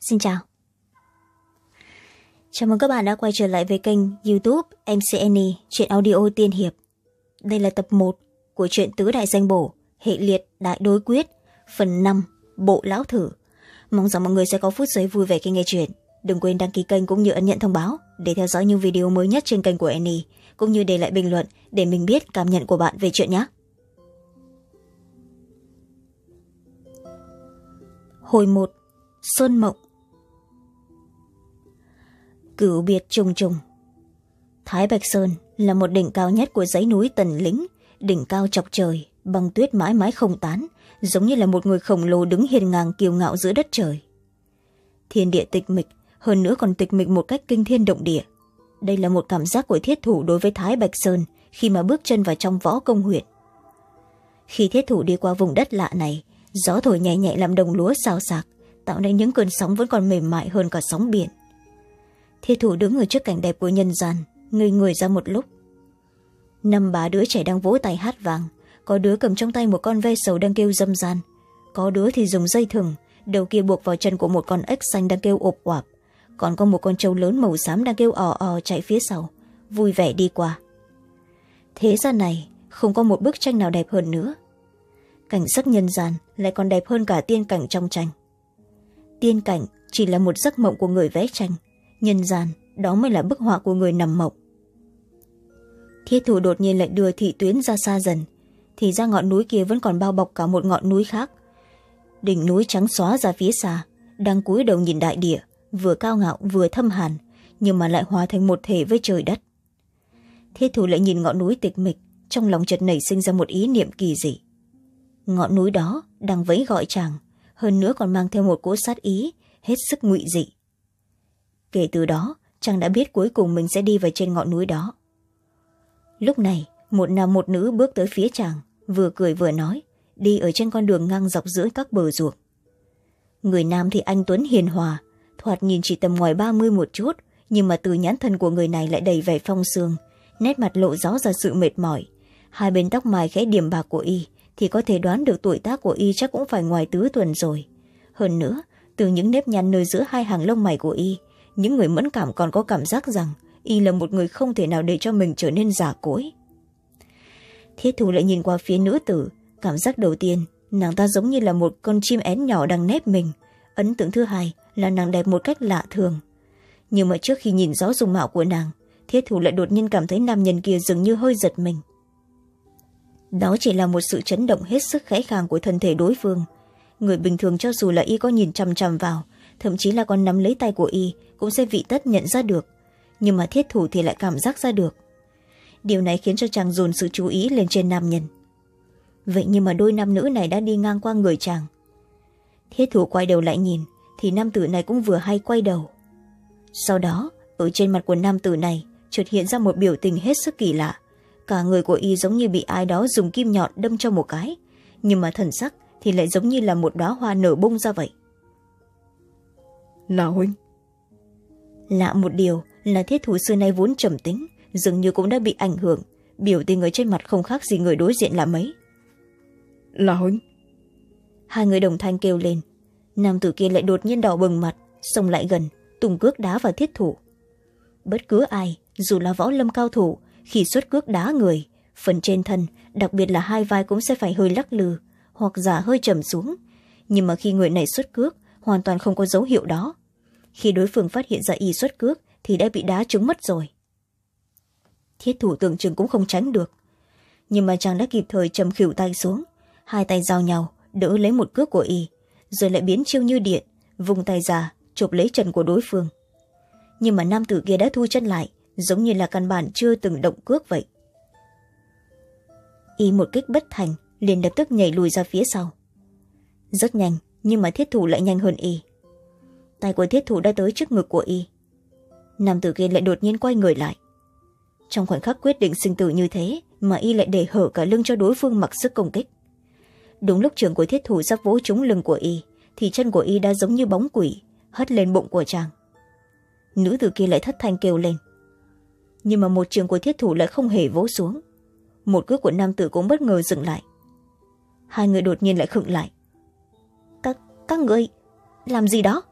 xin chào. Chào mừng các bạn đã quay trở lại với kênh youtube mcn chuyện audio tiên hiệp. Đây là tập một của truyện tứ đại danh bổ, hệ liệt đại đối quyết, phần năm, bộ lão thử. Mong rằng mọi người sẽ có phút giây vui vẻ khi nghe chuyện. Đừng quên đăng ký kênh cũng như ấn nhận thông báo để theo dõi những video mới nhất trên kênh của annie cũng như để lại bình luận để mình biết cảm nhận của bạn về chuyện nhé. Hồi một, sơn mộng cửu biệt trùng trùng. Thái bạch sơn là một đỉnh cao nhất của dãy núi tần lĩnh, đỉnh cao chọc trời, băng tuyết mãi mãi không tán, giống như là một người khổng lồ đứng hiền ngang kiêu ngạo giữa đất trời. Thiên địa tịch mịch, hơn nữa còn tịch mịch một cách kinh thiên động địa. Đây là một cảm giác của thiết thủ đối với thái bạch sơn khi mà bước chân vào trong võ công huyện. Khi thiết thủ đi qua vùng đất lạ này, gió thổi nhẹ nhẹ làm đồng lúa xào xạc, tạo nên những cơn sóng vẫn còn mềm mại hơn cả sóng biển thi thủ đứng ở trước cảnh đẹp của nhân gian, ngây người ra một lúc. Năm ba đứa trẻ đang vỗ tay hát vàng, có đứa cầm trong tay một con ve sầu đang kêu dâm gian, có đứa thì dùng dây thừng, đầu kia buộc vào chân của một con ếch xanh đang kêu ộp oạp, còn có một con trâu lớn màu xám đang kêu ò ò chạy phía sau, vui vẻ đi qua. Thế gian này, không có một bức tranh nào đẹp hơn nữa. Cảnh sắc nhân gian lại còn đẹp hơn cả tiên cảnh trong tranh. Tiên cảnh chỉ là một giấc mộng của người vẽ tranh nhân gian, đó mới là bức họa của người nằm mộng. Thiết thủ đột nhiên lại đưa thị tuyến ra xa dần, thì ra ngọn núi kia vẫn còn bao bọc cả một ngọn núi khác. Đỉnh núi trắng xóa ra phía xa, đang cúi đầu nhìn đại địa, vừa cao ngạo vừa thâm hàn, nhưng mà lại hòa thành một thể với trời đất. Thiết thủ lại nhìn ngọn núi tịch mịch, trong lòng chợt nảy sinh ra một ý niệm kỳ dị. Ngọn núi đó đang vẫy gọi chàng, hơn nữa còn mang theo một cỗ sát ý, hết sức ngụy dị kể từ đó, chàng đã biết cuối cùng mình sẽ đi vào trên ngọn núi đó. Lúc này, một nam một nữ bước tới phía chàng, vừa cười vừa nói, đi ở trên con đường ngang dọc giữa các bờ ruộng. Người nam thì anh tuấn hiền hòa, thoạt nhìn chỉ tầm ngoài ba mươi một chút, nhưng mà từ nhãn thân của người này lại đầy vẻ phong sương, nét mặt lộ rõ ra sự mệt mỏi. Hai bên tóc mài khẽ điểm bạc của y, thì có thể đoán được tuổi tác của y chắc cũng phải ngoài tứ tuần rồi. Hơn nữa, từ những nếp nhăn nơi giữa hai hàng lông mày của y những người mẫn cảm còn có cảm giác rằng y là một người không thể nào để cho mình trở nên giả cỗi. Thiết thủ lại nhìn qua phía nữ tử, cảm giác đầu tiên, nàng ta giống như là một con chim én nhỏ đang nép mình. Ấn tượng thứ hai là nàng đẹp một cách lạ thường. Nhưng mà trước khi nhìn rõ dung mạo của nàng thiết thủ lại đột nhiên cảm thấy nam nhân kia dường như hơi giật mình. Đó chỉ là một sự chấn động hết sức khẽ khàng của thân thể đối phương. Người bình thường cho dù là y có nhìn chằm chằm vào thậm chí là còn nắm lấy tay của y, cũng sẽ vị tất nhận ra được. Nhưng mà thiết thủ thì lại cảm giác ra được. Điều này khiến cho chàng dồn sự chú ý lên trên nam nhân. Vậy nhưng mà đôi nam nữ này đã đi ngang qua người chàng. Thiết thủ quay đầu lại nhìn, thì nam tử này cũng vừa hay quay đầu. Sau đó, ở trên mặt của nam tử này, chợt hiện ra một biểu tình hết sức kỳ lạ. Cả người của y giống như bị ai đó dùng kim nhọn đâm cho một cái. Nhưng mà thần sắc thì lại giống như là một đoá hoa nở bung ra vậy là huynh. Lạ một điều là thiết thủ xưa nay vốn trầm tính dường như cũng đã bị ảnh hưởng. Biểu tình ở trên mặt không khác gì người đối diện là mấy. Là huynh. Hai người đồng thanh kêu lên. Nam tử kia lại đột nhiên đỏ bừng mặt xông lại gần tùng cước đá vào thiết thủ bất cứ ai dù là võ lâm cao thủ khi xuất cước đá người phần trên thân đặc biệt là hai vai cũng sẽ phải hơi lắc lư hoặc giả hơi trầm xuống. Nhưng mà khi người này xuất cước hoàn toàn không có dấu hiệu đó khi đối phương phát hiện ra y xuất cước, thì đã bị đá trúng mất rồi. Thiết thủ tưởng chừng cũng không tránh được. Nhưng mà chàng đã kịp thời trầm khỉu tay xuống, hai tay giao nhau, đỡ lấy một cước của y, rồi lại biến chiêu như điện vùng tay ra, chụp lấy chân của đối phương. Nhưng mà nam tử kia đã thu chân lại, giống như là căn bản chưa từng động cước vậy. Y một kích bất thành, liền lập tức nhảy lùi ra phía sau. Rất nhanh, nhưng mà thiết thủ lại nhanh hơn y tay của thiết thủ đã tới trước ngực của y. Nam tử kia lại đột nhiên quay người lại. Trong khoảnh khắc quyết định sinh tử như thế, mà y lại để hở cả lưng cho đối phương mặc sức công kích. Đúng lúc trường của thiết thủ sắp vỗ trúng lưng của y, thì chân của y đã giống như bóng quỷ, hất lên bụng của chàng. Nữ tử kia lại thất thanh kêu lên. Nhưng mà một trường của thiết thủ lại không hề vỗ xuống. Một cước của nam tử cũng bất ngờ dừng lại. Hai người đột nhiên lại khựng lại. Các các người làm gì đó?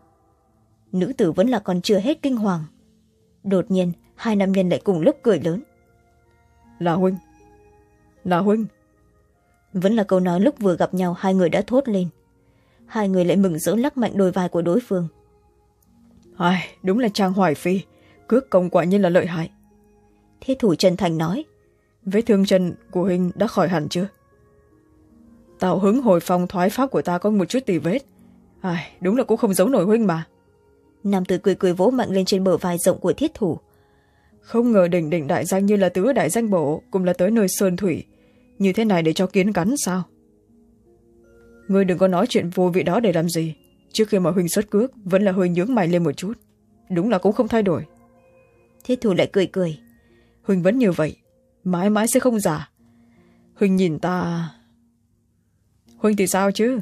Nữ tử vẫn là còn chưa hết kinh hoàng. Đột nhiên hai nam nhân lại cùng lúc cười lớn. Là huynh. Là huynh. Vẫn là câu nói lúc vừa gặp nhau hai người đã thốt lên. Hai người lại mừng rỡ lắc mạnh đôi vai của đối phương. Ai đúng là trang hoài phi. Cước công quả nhiên là lợi hại. Thiết thủ trần thành nói. Vết thương chân của huynh đã khỏi hẳn chưa? Tạo hứng hồi phong thoái pháp của ta có một chút tì vết. Ai đúng là cũng không giấu nổi huynh mà nam tử cười cười vỗ mạnh lên trên bờ vai rộng của thiết thủ. Không ngờ đỉnh đỉnh đại danh như là tứ đại danh bộ cũng là tới nơi sơn thủy. Như thế này để cho kiến cắn sao? Ngươi đừng có nói chuyện vô vị đó để làm gì. Trước khi mà huynh xuất cước vẫn là hơi nhướng mày lên một chút. Đúng là cũng không thay đổi. Thiết thủ lại cười cười. Huynh vẫn như vậy mãi mãi sẽ không giả huynh nhìn ta. Huynh thì sao chứ?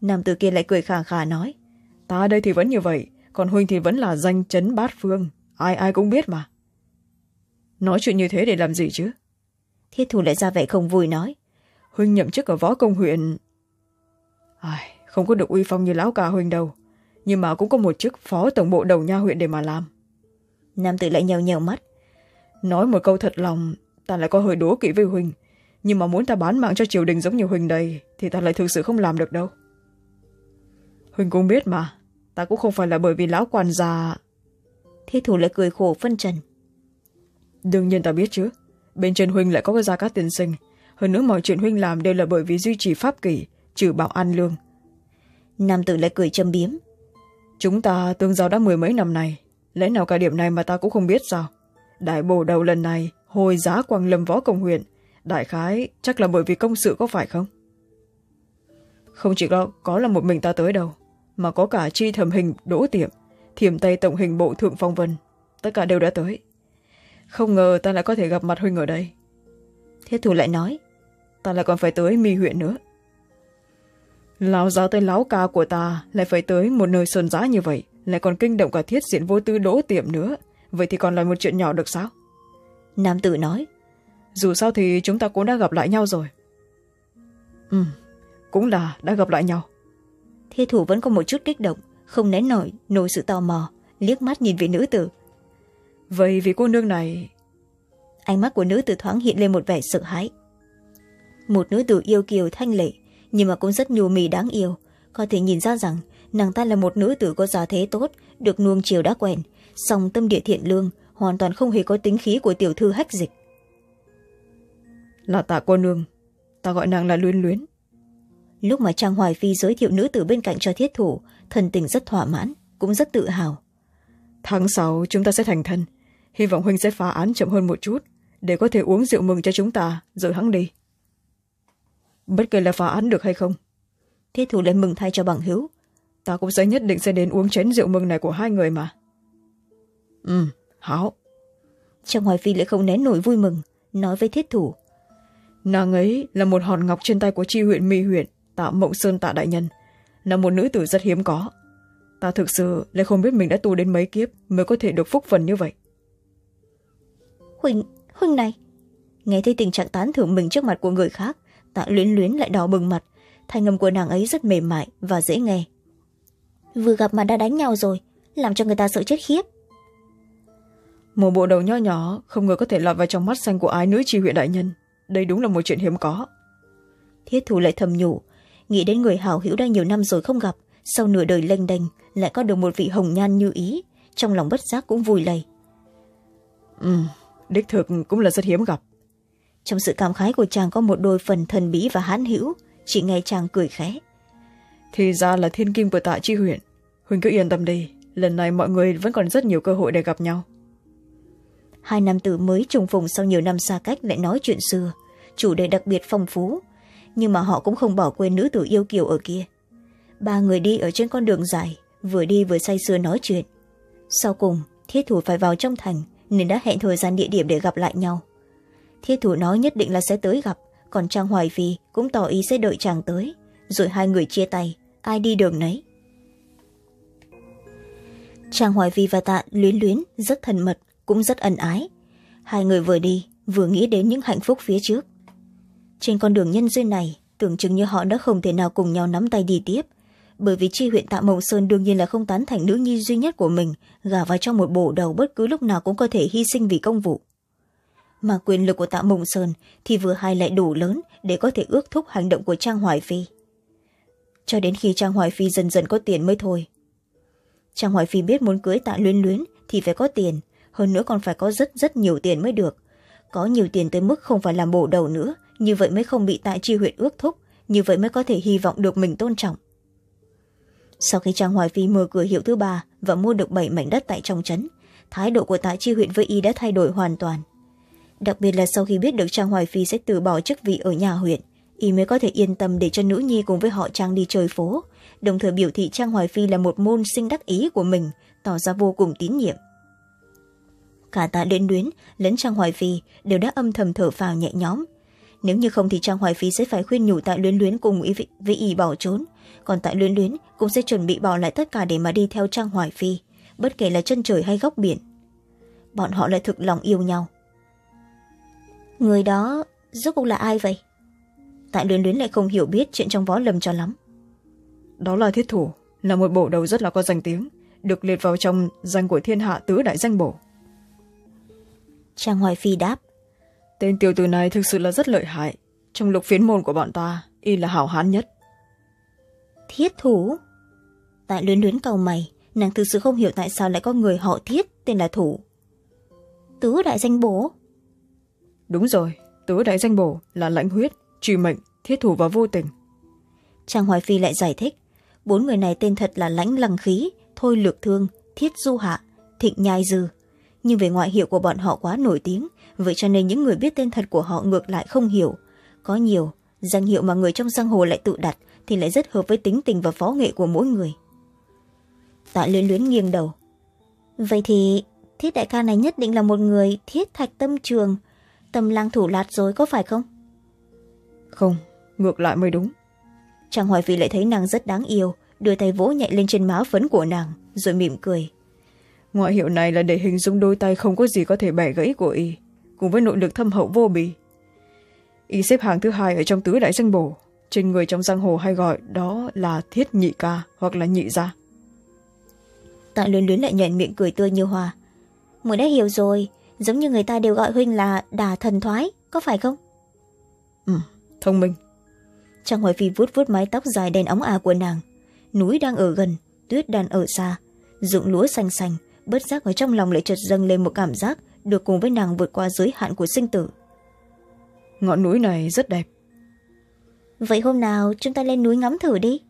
Nam tử kia lại cười khà khà nói. Ta đây thì vẫn như vậy còn huynh thì vẫn là danh chấn bát phương. Ai ai cũng biết mà. Nói chuyện như thế để làm gì chứ? Thiết thủ lại ra vẻ không vui nói. Huynh nhậm chức ở võ công huyện. Ai không có được uy phong như lão ca huynh đâu. Nhưng mà cũng có một chức phó tổng bộ đầu nha huyện để mà làm. Nam tử lại nhèo nhèo mắt. Nói một câu thật lòng ta lại có hơi đố kỵ với huynh nhưng mà muốn ta bán mạng cho triều đình giống như huynh đây thì ta lại thực sự không làm được đâu. Huynh cũng biết mà ta cũng không phải là bởi vì lão quan già thiết thủ lại cười khổ phân trần. Đương nhiên ta biết chứ. Bên trên huynh lại có cái gia cát tiền sinh. Hơn nữa mọi chuyện huynh làm đều là bởi vì duy trì pháp kỷ trừ bảo an lương. Nam tử lại cười châm biếm. Chúng ta tương giao đã mười mấy năm này lẽ nào cả điểm này mà ta cũng không biết sao? Đại bồ đầu lần này hồi giá quang lâm võ công huyện. Đại khái chắc là bởi vì công sự có phải không? Không chỉ có, có là một mình ta tới đâu mà có cả chi thẩm hình đỗ tiệm thiểm tây tổng hình bộ thượng phong vân. Tất cả đều đã tới. Không ngờ ta lại có thể gặp mặt huynh ở đây. Thiết thủ lại nói ta lại còn phải tới mi huyện nữa. Lão giáo tới láo ca của ta lại phải tới một nơi sơn giá như vậy lại còn kinh động cả thiết diện vô tư đỗ tiệm nữa. Vậy thì còn là một chuyện nhỏ được sao? Nam tử nói dù sao thì chúng ta cũng đã gặp lại nhau rồi. Ừ. Cũng là đã gặp lại nhau thiết thủ vẫn có một chút kích động không nén nổi nổi sự tò mò liếc mắt nhìn vị nữ tử. Vậy vì cô nương này ánh mắt của nữ tử thoáng hiện lên một vẻ sợ hãi. Một nữ tử yêu kiều thanh lệ nhưng mà cũng rất nhu mì đáng yêu. Có thể nhìn ra rằng nàng ta là một nữ tử có giá thế tốt được nuông chiều đã quen song tâm địa thiện lương hoàn toàn không hề có tính khí của tiểu thư hách dịch. Là tạ cô nương ta gọi nàng là luyến luyến lúc mà trang hoài phi giới thiệu nữ tử bên cạnh cho thiết thủ thần tình rất thỏa mãn cũng rất tự hào. Tháng sáu chúng ta sẽ thành thân. Hy vọng huynh sẽ phá án chậm hơn một chút để có thể uống rượu mừng cho chúng ta rồi hắn đi. Bất kể là phá án được hay không thiết thủ lại mừng thay cho bằng hữu. ta cũng sẽ nhất định sẽ đến uống chén rượu mừng này của hai người mà. Ừ hảo. Trong hoài phi lại không nén nổi vui mừng nói với thiết thủ. Nàng ấy là một hòn ngọc trên tay của tri huyện mi huyện tạo mộng sơn tạ đại nhân là một nữ tử rất hiếm có. Ta thực sự lại không biết mình đã tu đến mấy kiếp mới có thể được phúc phần như vậy. Huynh huynh này nghe thấy tình trạng tán thưởng mình trước mặt của người khác tạ luyến luyến lại đỏ bừng mặt. Thanh âm của nàng ấy rất mềm mại và dễ nghe. Vừa gặp mà đã đánh nhau rồi làm cho người ta sợ chết khiếp. Một bộ đầu nho nhỏ không ngờ có thể lọt vào trong mắt xanh của ái nữ tri huyện đại nhân. Đây đúng là một chuyện hiếm có. Thiết thủ lại thầm nhủ nghĩ đến người hảo hữu đã nhiều năm rồi không gặp sau nửa đời lênh đênh lại có được một vị hồng nhan như ý trong lòng bất giác cũng vui lầy. Ừ đích thực cũng là rất hiếm gặp. Trong sự cảm khái của chàng có một đôi phần thần bí và hãn hữu chỉ nghe chàng cười khẽ. Thì ra là thiên kim của tạ chi huyện. Huỳnh cứ yên tâm đi lần này mọi người vẫn còn rất nhiều cơ hội để gặp nhau. Hai nam tử mới trùng phùng sau nhiều năm xa cách lại nói chuyện xưa. Chủ đề đặc biệt phong phú nhưng mà họ cũng không bỏ quên nữ tử yêu kiều ở kia. Ba người đi ở trên con đường dài, vừa đi vừa say sưa nói chuyện. Sau cùng, thiết thủ phải vào trong thành, nên đã hẹn thời gian địa điểm để gặp lại nhau. Thiết thủ nói nhất định là sẽ tới gặp, còn trang hoài phi cũng tỏ ý sẽ đợi chàng tới, rồi hai người chia tay, ai đi đường nấy. Trang hoài phi và tạ luyến luyến rất thân mật, cũng rất ân ái. Hai người vừa đi, vừa nghĩ đến những hạnh phúc phía trước trên con đường nhân duyên này, tưởng chừng như họ đã không thể nào cùng nhau nắm tay đi tiếp. Bởi vì chi huyện tạ mộng sơn đương nhiên là không tán thành nữ nhi duy nhất của mình, gả vào trong một bộ đầu bất cứ lúc nào cũng có thể hy sinh vì công vụ. Mà quyền lực của tạ mộng sơn thì vừa hay lại đủ lớn để có thể ước thúc hành động của trang hoài phi. Cho đến khi trang hoài phi dần dần có tiền mới thôi. Trang hoài phi biết muốn cưới tạ luyến luyến thì phải có tiền, hơn nữa còn phải có rất rất nhiều tiền mới được. Có nhiều tiền tới mức không phải làm bổ đầu nữa như vậy mới không bị tại chi huyện ước thúc, như vậy mới có thể hy vọng được mình tôn trọng. Sau khi trang hoài phi mở cửa hiệu thứ ba và mua được bảy mảnh đất tại trong trấn, thái độ của tại chi huyện với y đã thay đổi hoàn toàn. Đặc biệt là sau khi biết được trang hoài phi sẽ từ bỏ chức vị ở nhà huyện, y mới có thể yên tâm để cho nữ nhi cùng với họ trang đi chơi phố, đồng thời biểu thị trang hoài phi là một môn sinh đắc ý của mình, tỏ ra vô cùng tín nhiệm. Cả tạ đến luyến lẫn trang hoài phi đều đã âm thầm thở phào nhẹ nhõm nếu như không thì trang hoài phi sẽ phải khuyên nhủ tại luyến luyến cùng ý với ý bỏ trốn. Còn tại luyến luyến cũng sẽ chuẩn bị bỏ lại tất cả để mà đi theo trang hoài phi bất kể là chân trời hay góc biển. Bọn họ lại thực lòng yêu nhau. Người đó rốt cuộc là ai vậy? Tại luyến luyến lại không hiểu biết chuyện trong võ lâm cho lắm. Đó là thiết thủ là một bộ đầu rất là có danh tiếng được liệt vào trong danh của thiên hạ tứ đại danh bổ. Trang hoài phi đáp tên tiểu tử này thực sự là rất lợi hại. Trong lục phiến môn của bọn ta y là hảo hán nhất. Thiết thủ. Tại luyến luyến cầu mày nàng thực sự không hiểu tại sao lại có người họ thiết tên là thủ. Tứ đại danh bổ. Đúng rồi tứ đại danh bổ là lãnh huyết truy mệnh thiết thủ và vô tình. Trang hoài phi lại giải thích bốn người này tên thật là lãnh lăng khí thôi lược thương thiết du hạ thịnh nhai dư nhưng về ngoại hiệu của bọn họ quá nổi tiếng vậy cho nên những người biết tên thật của họ ngược lại không hiểu. Có nhiều danh hiệu mà người trong giang hồ lại tự đặt thì lại rất hợp với tính tình và phó nghệ của mỗi người. Tạ luyến luyến nghiêng đầu. Vậy thì thiết đại ca này nhất định là một người thiết thạch tâm trường. Tâm lang thủ lạt rồi có phải không? Không ngược lại mới đúng. Chàng hoài phi lại thấy nàng rất đáng yêu đưa tay vỗ nhẹ lên trên má phấn của nàng rồi mỉm cười ngoại hiệu này là để hình dung đôi tay không có gì có thể bẻ gãy của y cùng với nội lực thâm hậu vô bì. Y xếp hàng thứ hai ở trong tứ đại danh bổ. Trên người trong giang hồ hay gọi đó là thiết nhị ca hoặc là nhị gia. Tạ luyến luyến lại nhuận miệng cười tươi như hoa. Mới đã hiểu rồi giống như người ta đều gọi huynh là đà thần thoái có phải không? Ừ thông minh. Trang hoài phi vuốt vuốt mái tóc dài đen óng ả của nàng. Núi đang ở gần tuyết đang ở xa ruộng lúa xanh xanh bất giác ở trong lòng lại chợt dâng lên một cảm giác được cùng với nàng vượt qua giới hạn của sinh tử. Ngọn núi này rất đẹp. Vậy hôm nào chúng ta lên núi ngắm thử đi.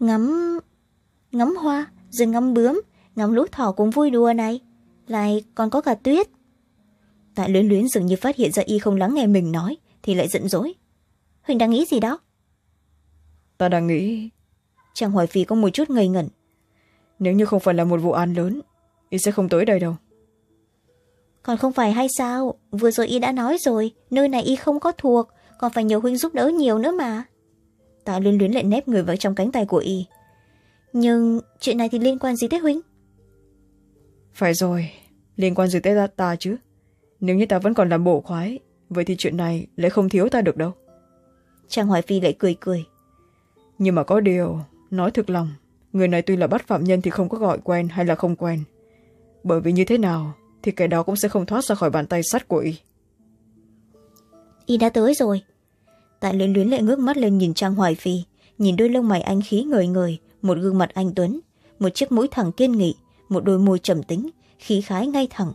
Ngắm ngắm hoa rồi ngắm bướm ngắm lũ thỏ cũng vui đùa này. Lại còn có cả tuyết. Tại luyến luyến dường như phát hiện ra y không lắng nghe mình nói thì lại giận dỗi. Huỳnh đang nghĩ gì đó? Ta đang nghĩ chàng hoài phi có một chút ngây ngẩn nếu như không phải là một vụ án lớn y sẽ không tới đây đâu. Còn không phải hay sao? Vừa rồi y đã nói rồi nơi này y không có thuộc còn phải nhờ huynh giúp đỡ nhiều nữa mà. Tạ luyến luyến lại nép người vào trong cánh tay của y. Nhưng chuyện này thì liên quan gì tới huynh? Phải rồi liên quan gì tới ta, ta chứ? Nếu như ta vẫn còn làm bộ khoái vậy thì chuyện này lại không thiếu ta được đâu. Trang hoài phi lại cười cười. Nhưng mà có điều nói thực lòng người này tuy là bắt phạm nhân thì không có gọi quen hay là không quen. Bởi vì như thế nào thì kẻ đó cũng sẽ không thoát ra khỏi bàn tay sắt của y. Y đã tới rồi. Tại luyến luyến lại ngước mắt lên nhìn trang hoài phi nhìn đôi lông mày anh khí ngời ngời một gương mặt anh tuấn một chiếc mũi thẳng kiên nghị một đôi môi trầm tính khí khái ngay thẳng.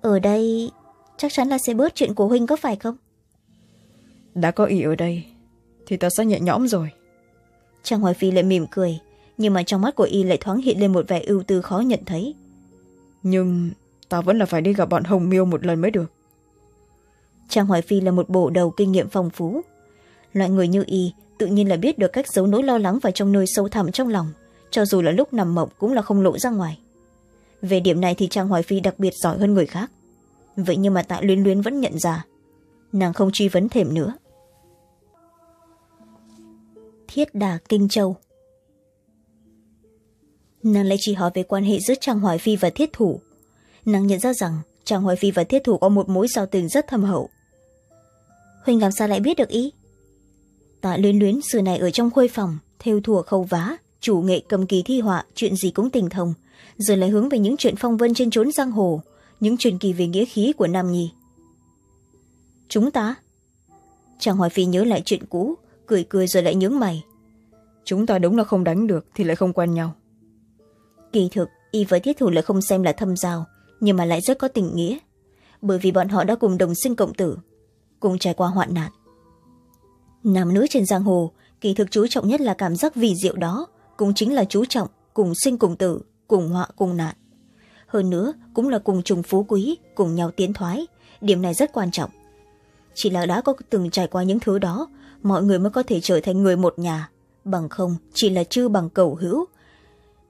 Ở đây chắc chắn là sẽ bớt chuyện của huynh có phải không? Đã có ý ở đây thì ta sẽ nhẹ nhõm rồi. Trang hoài phi lại mỉm cười nhưng mà trong mắt của y lại thoáng hiện lên một vẻ ưu tư khó nhận thấy. Nhưng ta vẫn là phải đi gặp bọn hồng miêu một lần mới được. Trang hoài phi là một bộ đầu kinh nghiệm phong phú. Loại người như y tự nhiên là biết được cách giấu nỗi lo lắng vào trong nơi sâu thẳm trong lòng cho dù là lúc nằm mộng cũng là không lộ ra ngoài. Về điểm này thì trang hoài phi đặc biệt giỏi hơn người khác. Vậy nhưng mà tạ luyến luyến vẫn nhận ra nàng không truy vấn thêm nữa. Thiết đà kinh châu nàng lại chỉ hỏi về quan hệ giữa trang hoài phi và thiết thủ. Nàng nhận ra rằng trang hoài phi và thiết thủ có một mối giao tình rất thâm hậu. Huỳnh làm sao lại biết được ý? Tạ luyến luyến, xưa này ở trong khuê phòng, theo thùa khâu vá, chủ nghệ cầm kỳ thi họa, chuyện gì cũng tình thông. Rồi lại hướng về những chuyện phong vân trên trốn giang hồ, những truyền kỳ về nghĩa khí của nam nhi. Chúng ta? Chàng hoài phi nhớ lại chuyện cũ, cười cười rồi lại nhướng mày. Chúng ta đúng là không đánh được thì lại không quen nhau kỳ thực, y với thiết thủ lại không xem là thâm giao, nhưng mà lại rất có tình nghĩa. Bởi vì bọn họ đã cùng đồng sinh cộng tử, cùng trải qua hoạn nạn. Nam nữ trên giang hồ, kỳ thực chú trọng nhất là cảm giác vì diệu đó, cũng chính là chú trọng cùng sinh cùng tử, cùng họa cùng nạn. Hơn nữa, cũng là cùng trùng phú quý, cùng nhau tiến thoái, điểm này rất quan trọng. Chỉ là đã có từng trải qua những thứ đó, mọi người mới có thể trở thành người một nhà, bằng không chỉ là chư bằng cầu hữu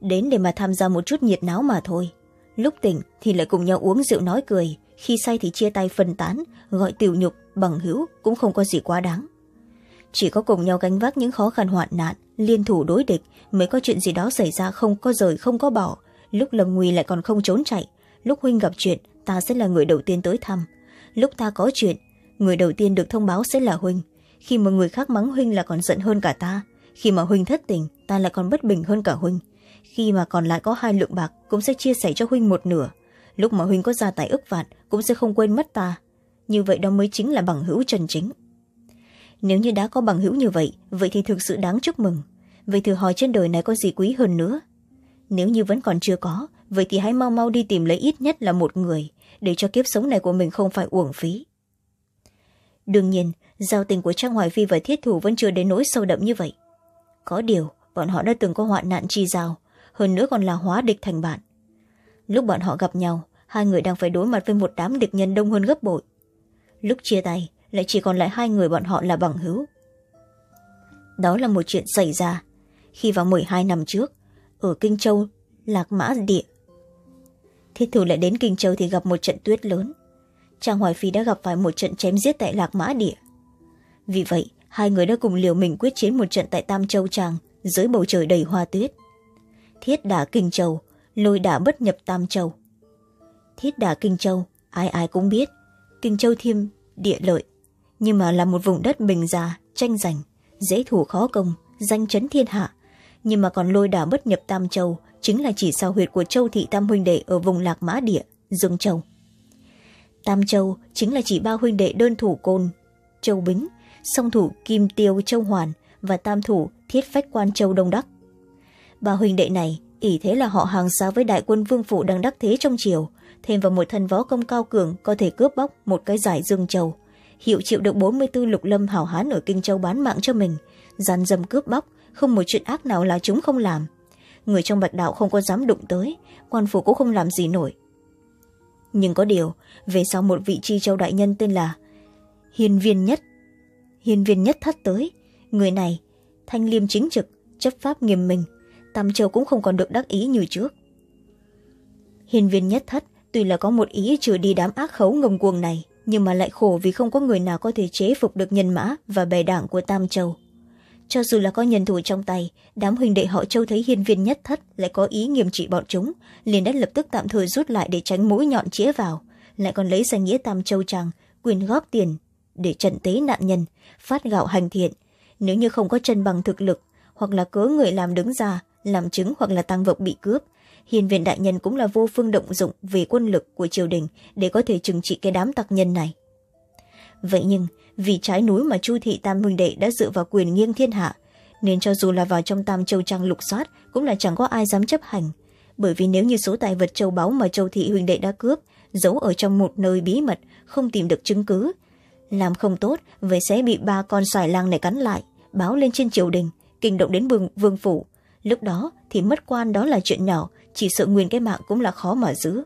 đến để mà tham gia một chút nhiệt náo mà thôi. Lúc tỉnh thì lại cùng nhau uống rượu nói cười, khi say thì chia tay phân tán, gọi tiểu nhục, bằng hữu cũng không có gì quá đáng. Chỉ có cùng nhau gánh vác những khó khăn hoạn nạn, liên thủ đối địch mới có chuyện gì đó xảy ra không có rời, không có bỏ. Lúc lâm nguy lại còn không trốn chạy, lúc huynh gặp chuyện, ta sẽ là người đầu tiên tới thăm. Lúc ta có chuyện, người đầu tiên được thông báo sẽ là huynh. Khi mà người khác mắng huynh là còn giận hơn cả ta, khi mà huynh thất tình, ta lại còn bất bình hơn cả huynh khi mà còn lại có hai lượng bạc, cũng sẽ chia sẻ cho huynh một nửa. Lúc mà huynh có gia tài ức vạn, cũng sẽ không quên mất ta. Như vậy đó mới chính là bằng hữu chân chính. Nếu như đã có bằng hữu như vậy vậy thì thực sự đáng chúc mừng. Vậy thử hỏi trên đời này có gì quý hơn nữa? Nếu như vẫn còn chưa có, vậy thì hãy mau mau đi tìm lấy ít nhất là một người, để cho kiếp sống này của mình không phải uổng phí. Đương nhiên, giao tình của trang hoài phi và thiết thủ vẫn chưa đến nỗi sâu đậm như vậy. Có điều, bọn họ đã từng có hoạn nạn chi giao hơn nữa còn là hóa địch thành bạn. Lúc bọn họ gặp nhau, hai người đang phải đối mặt với một đám địch nhân đông hơn gấp bội. Lúc chia tay, lại chỉ còn lại hai người bọn họ là bằng hữu. Đó là một chuyện xảy ra khi vào m hai năm trước, ở kinh châu, lạc mã địa. Thiết thủ lại đến kinh châu thì gặp một trận tuyết lớn. Trang hoài phi đã gặp phải một trận chém giết tại lạc mã địa. Vì vậy, hai người đã cùng liều mình quyết chiến một trận tại tam châu tràng, dưới bầu trời đầy hoa tuyết thiết đả kinh châu, lôi đả bất nhập tam châu. Thiết đả kinh châu, ai ai cũng biết, kinh châu thiêm, địa lợi. Nhưng mà là một vùng đất bình già, tranh giành, dễ thủ khó công, danh chấn thiên hạ. Nhưng mà còn lôi đả bất nhập tam châu, chính là chỉ sao huyệt của châu thị tam huynh đệ ở vùng lạc mã địa, dương châu. Tam châu chính là chỉ ba huynh đệ đơn thủ côn, châu bính, song thủ kim tiêu châu hoàn và tam thủ thiết phách quan châu đông đắc ba huynh đệ này ỷ thế là họ hàng xa với đại quân vương phủ đang đắc thế trong triều. Thêm vào một thân võ công cao cường, có thể cướp bóc một cái giải dương châu. Hiệu chịu được bốn mươi b ố lục lâm hảo hán ở kinh châu bán mạng cho mình. Gian dâm cướp bóc, không một chuyện ác nào là chúng không làm. Người trong bạch đạo không có dám đụng tới, quan phủ cũng không làm gì nổi. Nhưng có điều, về sau một vị chi châu đại nhân tên là hiền viên nhất. Hiền viên nhất thắt tới, người này, thanh liêm chính trực, chấp pháp nghiêm minh tam châu cũng không còn được đắc ý như trước. Hiền viên nhất thất, tuy là có một ý trừ đi đám ác khấu ngông cuồng này, nhưng mà lại khổ vì không có người nào có thể chế phục được nhân mã và bè đảng của tam châu. Cho dù là có nhân thủ trong tay, đám huynh đệ họ châu thấy hiên viên nhất thất lại có ý nghiêm trị bọn chúng, liền đã lập tức tạm thời rút lại để tránh mũi nhọn chĩa vào, lại còn lấy danh nghĩa tam châu tràng, quyền góp tiền để trận tế nạn nhân, phát gạo hành thiện. Nếu như không có chân bằng thực lực, hoặc là cớ người làm đứng ra làm chứng hoặc là tăng vật bị cướp. Hiền viện đại nhân cũng là vô phương động dụng về quân lực của triều đình để có thể trừng trị cái đám tặc nhân này. Vậy nhưng vì trái núi mà chu thị tam huynh đệ đã dựa vào quyền nghiêng thiên hạ nên cho dù là vào trong tam châu trang lục soát cũng là chẳng có ai dám chấp hành. Bởi vì nếu như số tài vật châu báu mà châu thị huynh đệ đã cướp giấu ở trong một nơi bí mật không tìm được chứng cứ làm không tốt vậy sẽ bị ba con xoài lang này cắn lại báo lên trên triều đình kinh động đến vương, vương phủ lúc đó thì mất quan đó là chuyện nhỏ, chỉ sợ nguyên cái mạng cũng là khó mà giữ.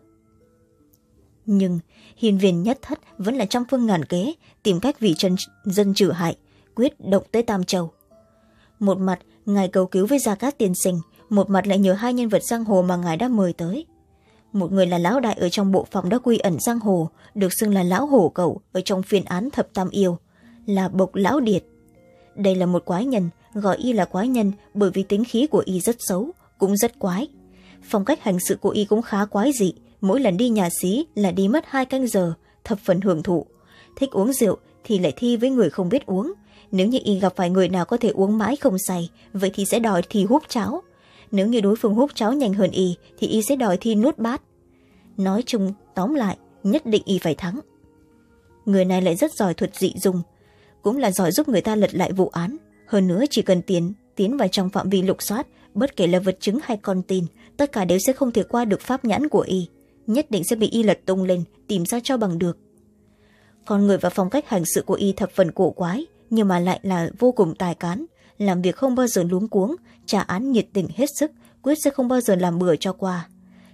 Nhưng hiền viên nhất thất vẫn là trăm phương ngàn kế, tìm cách vì chân, dân trừ hại, quyết động tới tam châu. Một mặt, ngài cầu cứu với gia cát tiên sinh, một mặt lại nhờ hai nhân vật giang hồ mà ngài đã mời tới. Một người là lão đại ở trong bộ phòng đã quy ẩn giang hồ, được xưng là lão hổ cậu ở trong phiên án thập tam yêu, là bộc lão điệt. Đây là một quái nhân gọi y là quái nhân, bởi vì tính khí của y rất xấu, cũng rất quái. Phong cách hành sự của y cũng khá quái dị, mỗi lần đi nhà xí là đi mất hai canh giờ, thập phần hưởng thụ. Thích uống rượu thì lại thi với người không biết uống. Nếu như y gặp phải người nào có thể uống mãi không say, vậy thì sẽ đòi thi hút cháo. Nếu như đối phương hút cháo nhanh hơn y, thì y sẽ đòi thi nuốt bát. Nói chung, tóm lại, nhất định y phải thắng. Người này lại rất giỏi thuật dị dùng, cũng là giỏi giúp người ta lật lại vụ án hơn nữa chỉ cần tiến tiến vào trong phạm vi lục soát, bất kể là vật chứng hay con tin, tất cả đều sẽ không thể qua được pháp nhãn của y, nhất định sẽ bị y lật tung lên, tìm ra cho bằng được. Con người và phong cách hành sự của y thập phần cổ quái, nhưng mà lại là vô cùng tài cán, làm việc không bao giờ luống cuống, trả án nhiệt tình hết sức, quyết sẽ không bao giờ làm bừa cho qua.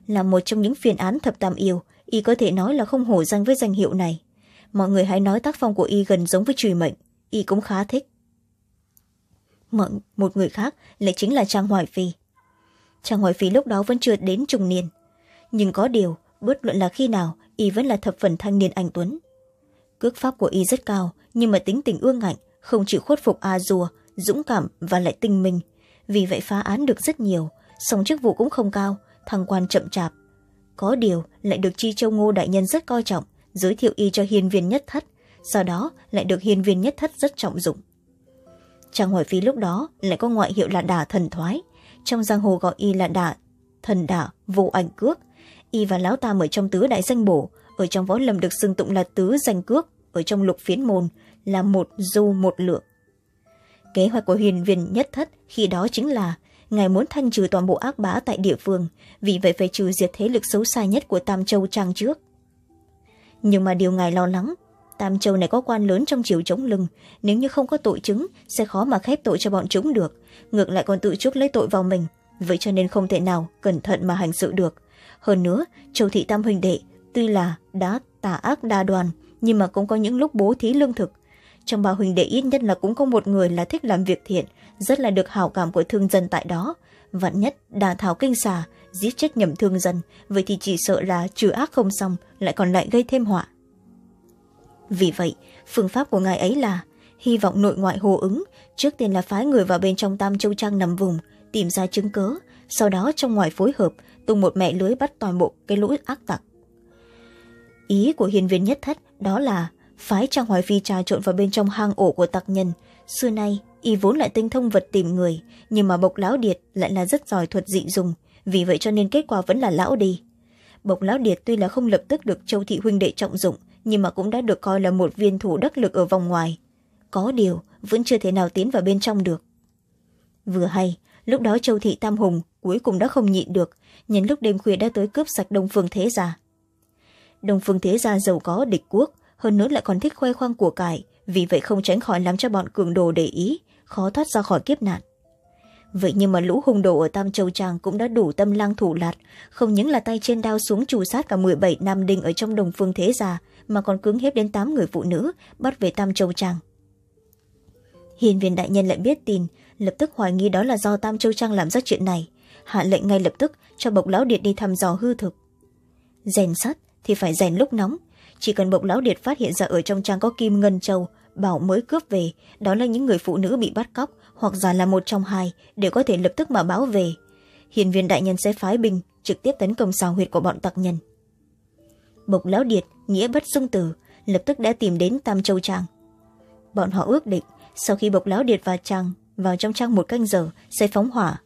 Là một trong những phiên án thập tam yêu, y có thể nói là không hổ danh với danh hiệu này. Mọi người hãy nói tác phong của y gần giống với trùy mệnh, y cũng khá thích một người khác lại chính là trang hoài phi. Trang hoài phi lúc đó vẫn chưa đến trung niên. Nhưng có điều, bất luận là khi nào, y vẫn là thập phần thanh niên anh tuấn. Cước pháp của y rất cao, nhưng mà tính tình ương ngạnh, không chịu khuất phục a dùa, dũng cảm và lại tinh minh. Vì vậy phá án được rất nhiều, song chức vụ cũng không cao, thăng quan chậm chạp. Có điều, lại được chi châu ngô đại nhân rất coi trọng, giới thiệu y cho hiên viên nhất thất, sau đó lại được hiên viên nhất thất rất trọng dụng trang hoài phi lúc đó lại có ngoại hiệu là đả thần thoái. Trong giang hồ gọi y là đả thần đả vô ảnh cước, y và lão tam ở trong tứ đại danh bổ, ở trong võ lâm được xưng tụng là tứ danh cước, ở trong lục phiến môn là một du một lượng. Kế hoạch của huyền viên nhất thất khi đó chính là, ngài muốn thanh trừ toàn bộ ác bá tại địa phương, vì vậy phải trừ diệt thế lực xấu xa nhất của tam châu trang trước. Nhưng mà điều ngài lo lắng tam châu này có quan lớn trong chiều chống lưng. Nếu như không có tội chứng, sẽ khó mà khép tội cho bọn chúng được. Ngược lại còn tự chuốc lấy tội vào mình. Vậy cho nên không thể nào cẩn thận mà hành sự được. Hơn nữa, châu thị tam huynh đệ tuy là đã tà ác đa đoàn nhưng mà cũng có những lúc bố thí lương thực. Trong ba huynh đệ ít nhất là cũng có một người là thích làm việc thiện, rất là được hảo cảm của thương dân tại đó. Vạn nhất đà thảo kinh xà, giết chết nhầm thương dân, vậy thì chỉ sợ là trừ ác không xong, lại còn lại gây thêm họa vì vậy, phương pháp của ngài ấy là, hy vọng nội ngoại hồ ứng, trước tiên là phái người vào bên trong tam châu trang nằm vùng, tìm ra chứng cớ sau đó trong ngoài phối hợp, tung một mẹ lưới bắt toàn bộ cái lũ ác tặc. Ý của hiền viên nhất thất đó là, phái trang hoài phi trà trộn vào bên trong hang ổ của tặc nhân. Xưa nay, y vốn lại tinh thông vật tìm người, nhưng mà bộc lão điệt lại là rất giỏi thuật dị dùng, vì vậy cho nên kết quả vẫn là lão đi. Bộc lão điệt tuy là không lập tức được châu thị huynh đệ trọng dụng nhưng mà cũng đã được coi là một viên thủ đắc lực ở vòng ngoài. Có điều, vẫn chưa thể nào tiến vào bên trong được. Vừa hay, lúc đó châu thị tam hùng cuối cùng đã không nhịn được, nhân lúc đêm khuya đã tới cướp sạch đông phương thế gia. Đông phương thế gia giàu có, địch quốc, hơn nữa lại còn thích khoe khoang của cải, vì vậy không tránh khỏi làm cho bọn cường đồ để ý, khó thoát ra khỏi kiếp nạn. Vậy nhưng mà lũ hung đồ ở tam châu tràng cũng đã đủ tâm lang thủ lạt, không những là tay trên đao xuống trù sát cả m bảy nam đinh ở trong đồng phương thế gia mà còn cưỡng hiếp đến tám người phụ nữ, bắt về tam châu trang. Hiền viên đại nhân lại biết tin, lập tức hoài nghi đó là do tam châu trang làm ra chuyện này. Hạ lệnh ngay lập tức cho bộc lão điệt đi thăm dò hư thực. Rèn sắt thì phải rèn lúc nóng. Chỉ cần bộc lão điệt phát hiện ra ở trong trang có kim ngân châu, bảo mới cướp về, đó là những người phụ nữ bị bắt cóc hoặc giả là một trong hai, đều có thể lập tức mà báo về. Hiền viên đại nhân sẽ phái binh trực tiếp tấn công xào huyệt của bọn tặc nhân bộc lão điệt, nghĩa bất dung từ lập tức đã tìm đến tam châu trang. Bọn họ ước định, sau khi bộc lão điệt và trang vào trong trang một canh giờ, sẽ phóng hỏa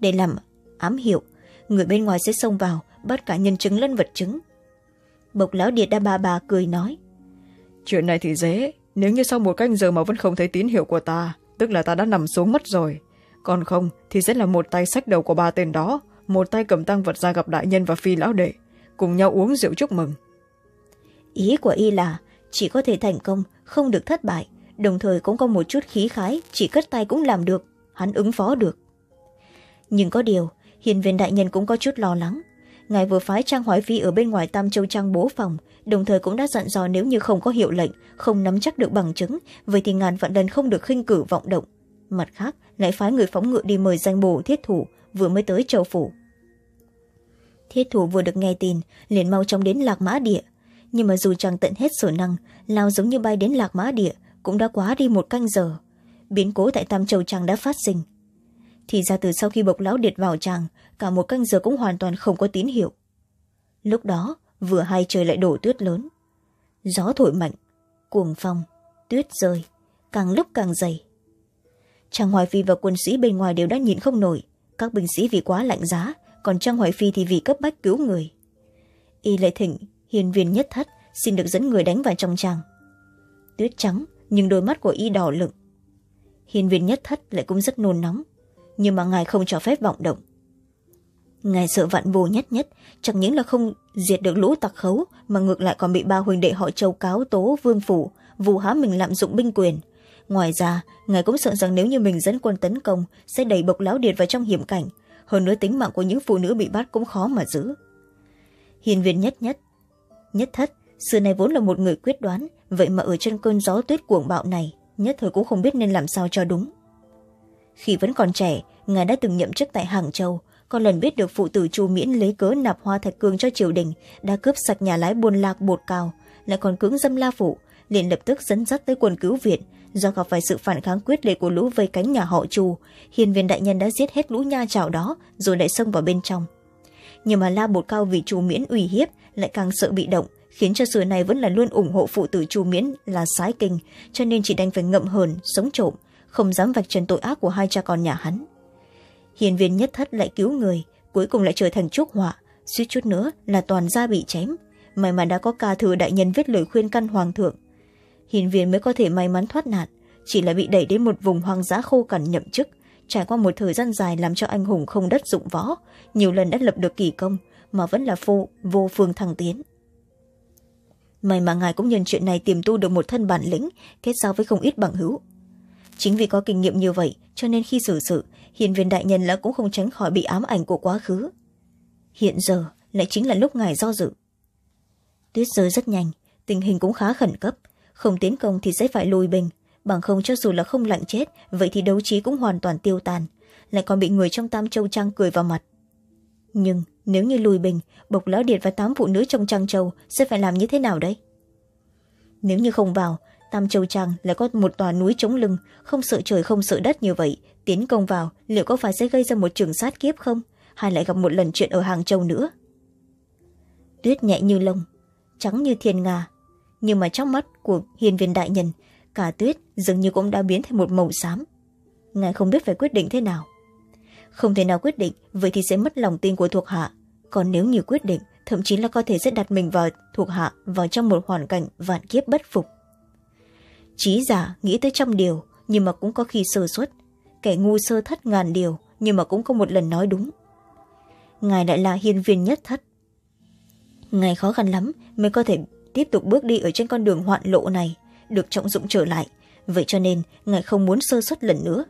để làm ám hiệu, người bên ngoài sẽ xông vào, bắt cả nhân chứng lẫn vật chứng. Bộc lão điệt đã bà bà cười nói, chuyện này thì dễ, nếu như sau một canh giờ mà vẫn không thấy tín hiệu của ta, tức là ta đã nằm xuống mất rồi. Còn không thì sẽ là một tay sách đầu của ba tên đó, một tay cầm tăng vật ra gặp đại nhân và phi lão đệ, cùng nhau uống rượu chúc mừng ý của y là chỉ có thể thành công, không được thất bại. Đồng thời cũng có một chút khí khái, chỉ cất tay cũng làm được, hắn ứng phó được. Nhưng có điều, hiền viên đại nhân cũng có chút lo lắng. Ngài vừa phái trang hoái phi ở bên ngoài tam châu trang bố phòng, đồng thời cũng đã dặn dò nếu như không có hiệu lệnh, không nắm chắc được bằng chứng, vậy thì ngàn vạn lần không được khinh cử vọng động. Mặt khác, lại phái người phóng ngựa đi mời danh bồ thiết thủ, vừa mới tới châu phủ. Thiết thủ vừa được nghe tin, liền mau chóng đến lạc mã địa nhưng mà dù chẳng tận hết sở năng, lao giống như bay đến lạc mã địa, cũng đã quá đi một canh giờ. Biến cố tại tam châu tràng đã phát sinh. Thì ra từ sau khi bộc lão điệt vào tràng, cả một canh giờ cũng hoàn toàn không có tín hiệu. Lúc đó, vừa hay trời lại đổ tuyết lớn. Gió thổi mạnh, cuồng phong, tuyết rơi, càng lúc càng dày. Chàng hoài phi và quân sĩ bên ngoài đều đã nhịn không nổi. Các binh sĩ vì quá lạnh giá, còn trang hoài phi thì vì cấp bách cứu người. Y lại thỉnh hiền viên nhất thất, xin được dẫn người đánh vào trong chàng tuyết trắng, nhưng đôi mắt của y đỏ lựng. Hiền viên nhất thất lại cũng rất nôn nóng, nhưng mà ngài không cho phép vọng động. Ngài sợ vạn vô nhất nhất, chẳng những là không diệt được lũ tặc khấu, mà ngược lại còn bị ba huỳnh đệ họ châu cáo, tố, vương phủ vù há mình lạm dụng binh quyền. Ngoài ra, ngài cũng sợ rằng nếu như mình dẫn quân tấn công, sẽ đẩy bộc lão điệt vào trong hiểm cảnh. Hơn nữa tính mạng của những phụ nữ bị bắt cũng khó mà giữ. Hiền viên nhất nhất nhất thất, xưa này vốn là một người quyết đoán, vậy mà ở trên cơn gió tuyết cuồng bạo này, nhất thời cũng không biết nên làm sao cho đúng. Khi vẫn còn trẻ, ngài đã từng nhậm chức tại hàng châu, có lần biết được phụ tử chu miễn lấy cớ nạp hoa thạch cương cho triều đình, đã cướp sạch nhà lái buôn lạc bột cao lại còn cưỡng dâm la phụ liền lập tức dẫn dắt tới quân cứu viện, do gặp phải sự phản kháng quyết liệt của lũ vây cánh nhà họ chu. Hiền viên đại nhân đã giết hết lũ nha trào đó, rồi lại xông vào bên trong nhưng mà la bột cao vì chu miễn uy hiếp, lại càng sợ bị động, khiến cho xưa này vẫn là luôn ủng hộ phụ tử chu miễn là sái kinh, cho nên chỉ đành phải ngậm hờn, sống trộm, không dám vạch trần tội ác của hai cha con nhà hắn. Hiền viên nhất thất lại cứu người, cuối cùng lại trở thành chuốc họa, suýt chút nữa là toàn gia bị chém. May mà đã có ca thừa đại nhân viết lời khuyên căn hoàng thượng. Hiền viên mới có thể may mắn thoát nạn, chỉ là bị đẩy đến một vùng hoang dã khô cằn nhậm chức trải qua một thời gian dài làm cho anh hùng không đất dụng võ nhiều lần đã lập được kỳ công mà vẫn là vô, vô phương thăng tiến. May mà ngài cũng nhân chuyện này tìm tu được một thân bản lĩnh kết giao với không ít bằng hữu. Chính vì có kinh nghiệm như vậy cho nên khi xử sự hiền viên đại nhân là cũng không tránh khỏi bị ám ảnh của quá khứ. Hiện giờ lại chính là lúc ngài do dự. Tuyết rơi rất nhanh tình hình cũng khá khẩn cấp. Không tiến công thì sẽ phải lùi bình bằng không cho dù là không lạnh chết, vậy thì đấu trí cũng hoàn toàn tiêu tàn lại còn bị người trong tam châu trang cười vào mặt. Nhưng nếu như lùi bình, bộc lão điệt và tám phụ nữ trong trang châu sẽ phải làm như thế nào đấy nếu như không vào, tam châu trang lại có một tòa núi chống lưng, không sợ trời không sợ đất như vậy, tiến công vào, liệu có phải sẽ gây ra một trường sát kiếp không? Hay lại gặp một lần chuyện ở hàng châu nữa? Tuyết nhẹ như lông, trắng như thiên nga, nhưng mà trong mắt của hiền viên đại nhân cả tuyết, dường như cũng đã biến thành một màu xám. Ngài không biết phải quyết định thế nào. Không thể nào quyết định, vậy thì sẽ mất lòng tin của thuộc hạ. Còn nếu như quyết định, thậm chí là có thể sẽ đặt mình vào thuộc hạ vào trong một hoàn cảnh vạn kiếp bất phục. Trí giả nghĩ tới trăm điều, nhưng mà cũng có khi sơ suất. Kẻ ngu sơ thất ngàn điều, nhưng mà cũng có một lần nói đúng. Ngài lại là hiên viên nhất thất. Ngài khó khăn lắm mới có thể tiếp tục bước đi ở trên con đường hoạn lộ này được trọng dụng trở lại. Vậy cho nên, ngài không muốn sơ suất lần nữa.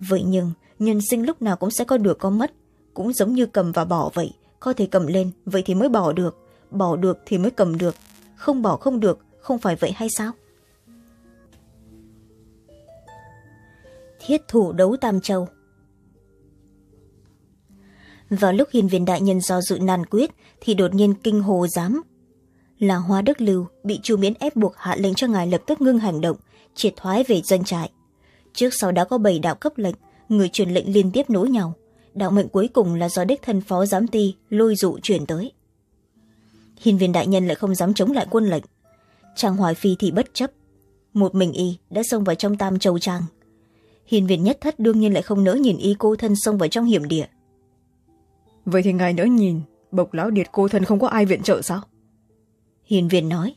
Vậy nhưng, nhân sinh lúc nào cũng sẽ có được có mất. Cũng giống như cầm và bỏ vậy. Có thể cầm lên, vậy thì mới bỏ được. Bỏ được thì mới cầm được. Không bỏ không được, không phải vậy hay sao? Thiết thủ đấu tam châu. Vào lúc hiền viên đại nhân do dự nan quyết, thì đột nhiên kinh hồ giám là hoa đức lưu bị chu miễn ép buộc hạ lệnh cho ngài lập tức ngưng hành động, triệt thoái về doanh trại. Trước sau đã có bảy đạo cấp lệnh, người truyền lệnh liên tiếp nối nhau. Đạo mệnh cuối cùng là do đích thân phó giám ty lôi dụ chuyển tới. Hiền viên đại nhân lại không dám chống lại quân lệnh. Trang hoài phi thì bất chấp. Một mình y đã xông vào trong tam châu trang. Hiền viên nhất thất đương nhiên lại không nỡ nhìn y cô thân xông vào trong hiểm địa. Vậy thì ngài nỡ nhìn, bộc lão điệt cô thân không có ai viện trợ sao? Hiền viên nói.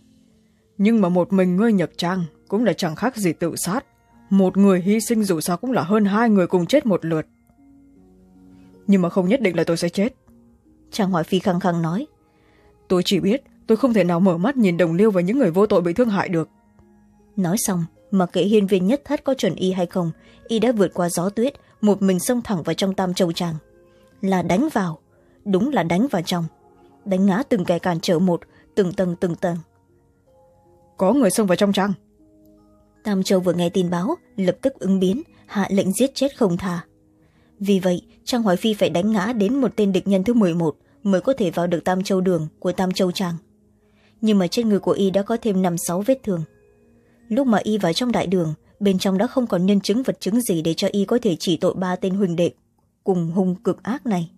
Nhưng mà một mình ngươi nhập trang cũng là chẳng khác gì tự sát. Một người hy sinh dù sao cũng là hơn hai người cùng chết một lượt. Nhưng mà không nhất định là tôi sẽ chết. Chàng hỏi phi khăng khăng nói. Tôi chỉ biết tôi không thể nào mở mắt nhìn đồng liêu và những người vô tội bị thương hại được. Nói xong mà kệ hiên viên nhất thất có chuẩn y hay không y đã vượt qua gió tuyết một mình xông thẳng vào trong tam châu tràng. Là đánh vào đúng là đánh vào trong. Đánh ngã từng kẻ cản trở một từng tầng từng tầng. Có người xông vào trong trang tam châu vừa nghe tin báo lập tức ứng biến hạ lệnh giết chết không tha. Vì vậy trang hoài phi phải đánh ngã đến một tên địch nhân thứ m một mới có thể vào được tam châu đường của tam châu trang. Nhưng mà trên người của y đã có thêm năm sáu vết thương. Lúc mà y vào trong đại đường bên trong đã không còn nhân chứng vật chứng gì để cho y có thể chỉ tội ba tên huỳnh đệ cùng hung cực ác này.